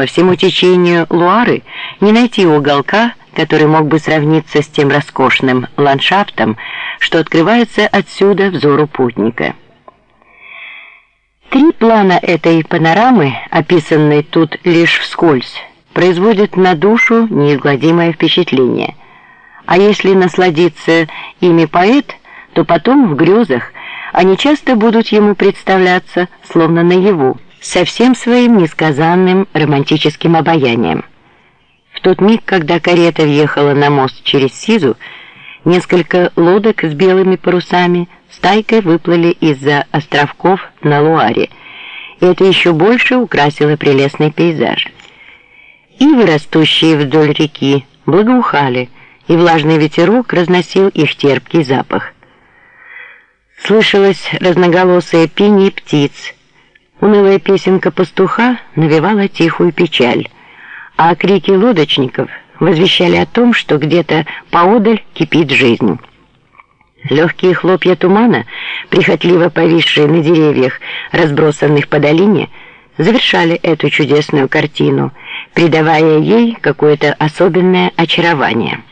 По всему течению Луары не найти уголка, который мог бы сравниться с тем роскошным ландшафтом, что открывается отсюда взору путника. Три плана этой панорамы, описанной тут лишь вскользь, производят на душу неизгладимое впечатление. А если насладиться ими поэт, то потом в грезах они часто будут ему представляться словно наяву, со всем своим несказанным романтическим обаянием. В тот миг, когда карета въехала на мост через Сизу, несколько лодок с белыми парусами стайкой выплыли из-за островков на Луаре, и это еще больше украсило прелестный пейзаж. Ивы, растущие вдоль реки, благоухали, и влажный ветерок разносил их терпкий запах. Слышалось разноголосое пение птиц. Унылая песенка пастуха навевала тихую печаль, а крики лодочников возвещали о том, что где-то поодаль кипит жизнь. Легкие хлопья тумана, прихотливо повисшие на деревьях, разбросанных по долине, завершали эту чудесную картину, придавая ей какое-то особенное очарование.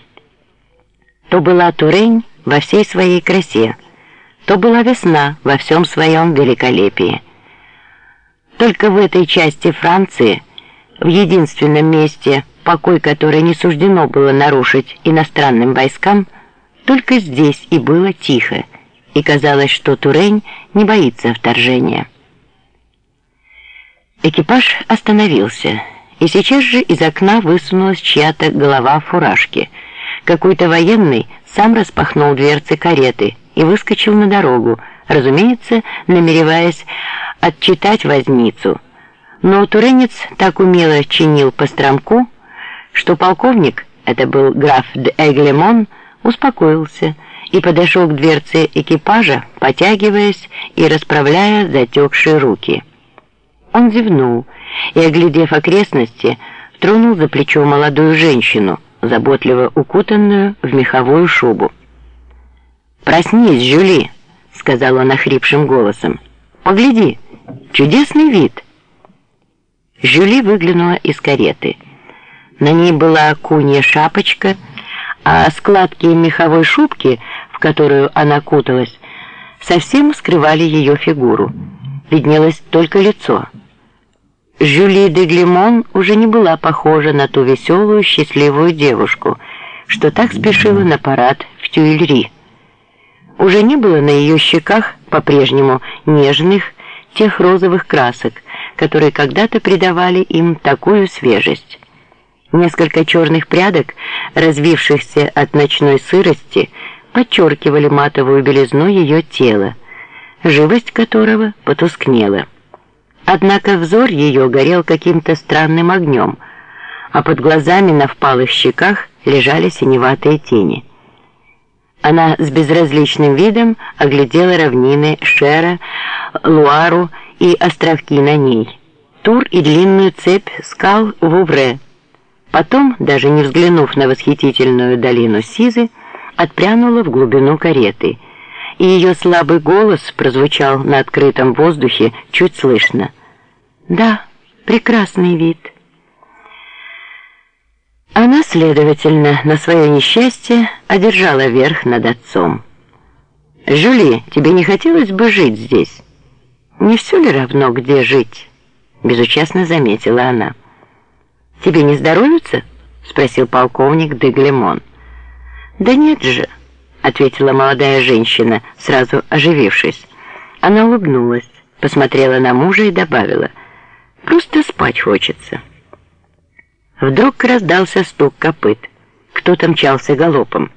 То была Турень во всей своей красе, то была весна во всем своем великолепии. Только в этой части Франции, в единственном месте, покой которой не суждено было нарушить иностранным войскам, только здесь и было тихо, и казалось, что Турень не боится вторжения. Экипаж остановился, и сейчас же из окна высунулась чья-то голова в фуражке. Какой-то военный сам распахнул дверцы кареты и выскочил на дорогу, разумеется, намереваясь отчитать возницу. Но туренец так умело чинил по стромку, что полковник, это был граф де Эглемон, успокоился и подошел к дверце экипажа, потягиваясь и расправляя затекшие руки. Он зевнул и, оглядев окрестности, тронул за плечо молодую женщину, заботливо укутанную в меховую шубу. «Проснись, Жюли!» — сказал он охрипшим голосом. «Погляди, чудесный вид!» Жюли выглянула из кареты. На ней была кунья шапочка, а складки меховой шубки, в которую она куталась, совсем скрывали ее фигуру. Виднелось только лицо. Жюли де Глимон уже не была похожа на ту веселую, счастливую девушку, что так спешила на парад в Тюильри. Уже не было на ее щеках по-прежнему нежных, тех розовых красок, которые когда-то придавали им такую свежесть. Несколько черных прядок, развившихся от ночной сырости, подчеркивали матовую белизну ее тела, живость которого потускнела. Однако взор ее горел каким-то странным огнем, а под глазами на впалых щеках лежали синеватые тени. Она с безразличным видом оглядела равнины Шера, Луару и островки на ней, Тур и длинную цепь скал Вувре. Потом, даже не взглянув на восхитительную долину Сизы, отпрянула в глубину кареты, и ее слабый голос прозвучал на открытом воздухе чуть слышно. «Да, прекрасный вид». Она, следовательно, на свое несчастье одержала верх над отцом. «Жюли, тебе не хотелось бы жить здесь?» «Не все ли равно, где жить?» Безучастно заметила она. «Тебе не здоровится?» Спросил полковник Деглемон. «Да нет же», ответила молодая женщина, сразу оживившись. Она улыбнулась, посмотрела на мужа и добавила, «Просто спать хочется». Вдруг раздался стук копыт. Кто-то мчался галопом.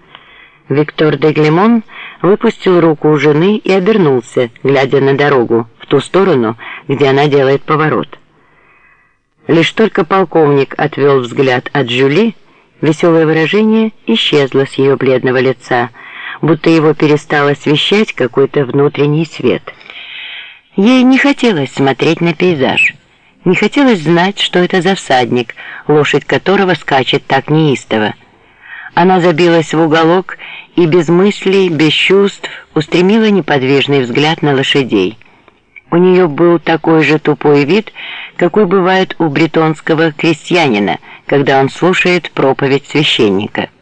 Виктор де Глемон выпустил руку у жены и обернулся, глядя на дорогу, в ту сторону, где она делает поворот. Лишь только полковник отвел взгляд от Жюли, веселое выражение исчезло с ее бледного лица, будто его перестал освещать какой-то внутренний свет. Ей не хотелось смотреть на пейзаж. Не хотелось знать, что это за всадник, лошадь которого скачет так неистово. Она забилась в уголок и без мыслей, без чувств устремила неподвижный взгляд на лошадей. У нее был такой же тупой вид, какой бывает у бретонского крестьянина, когда он слушает проповедь священника –